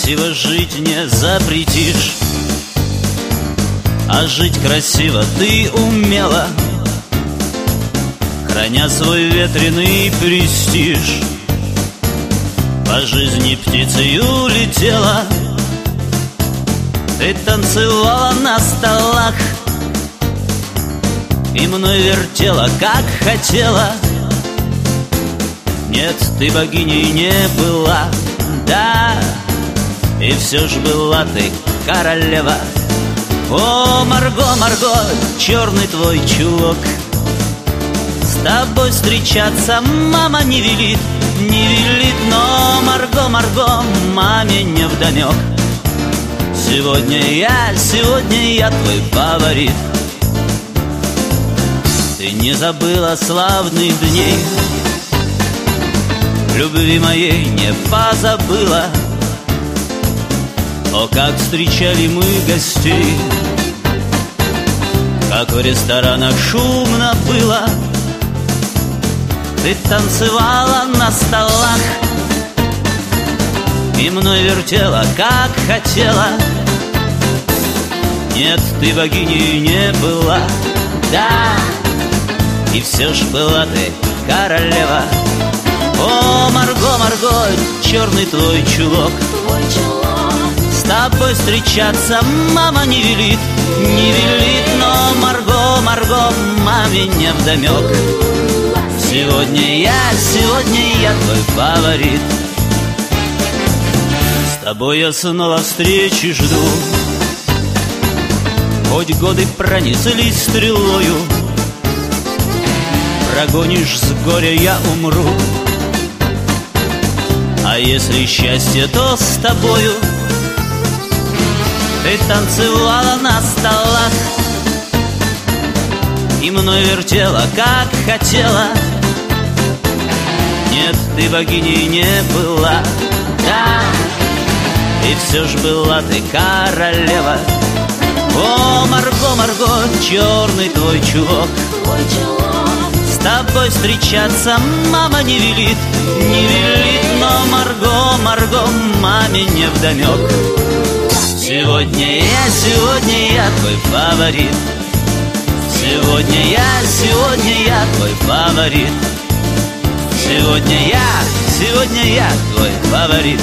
Красиво жить не запретишь. А жить красиво ты умела Храня свой ветреный престиж. По жизни птицей улетела Ты танцевала на столах И мной вертела, как хотела. Нет, ты богиней не была Да, и все ж была ты королева. О, Марго, Марго, черный твой чулок. С тобой встречаться мама не велит Не велит, но Марго, Марго, маме не вдомек Сегодня я, сегодня я твой фаворит. Ты не забыла славных дней. Любви моей не позабыла о, как встречали мы гостей Как в ресторанах шумно было Ты танцевала на столах И мной вертела, как хотела. Нет, ты богиней не была. Да, и все ж была ты королева. О, Марго, Марго, черный твой чулок. Твой чулок тобой встречаться мама не велит, не велит, но Марго, Марго, маме не вдомек. Сегодня я, сегодня я твой фаворит. С тобой я снова встречи жду. Хоть годы пронеслись стрелою, Прогонишь с горя, я умру. А если счастье, то с тобою — ты танцевала на столах И мной вертела, как хотела. Нет, ты богиней не была. Да, и все ж была ты королева. О, Марго, Марго, черный твой чулок. Твой чулок. С тобой встречаться мама не велит Не велит, но Марго, Марго, маме не вдомек Сегодня я, сегодня я твой фаворит. Сегодня я, сегодня я твой фаворит. Сегодня я, сегодня я твой фаворит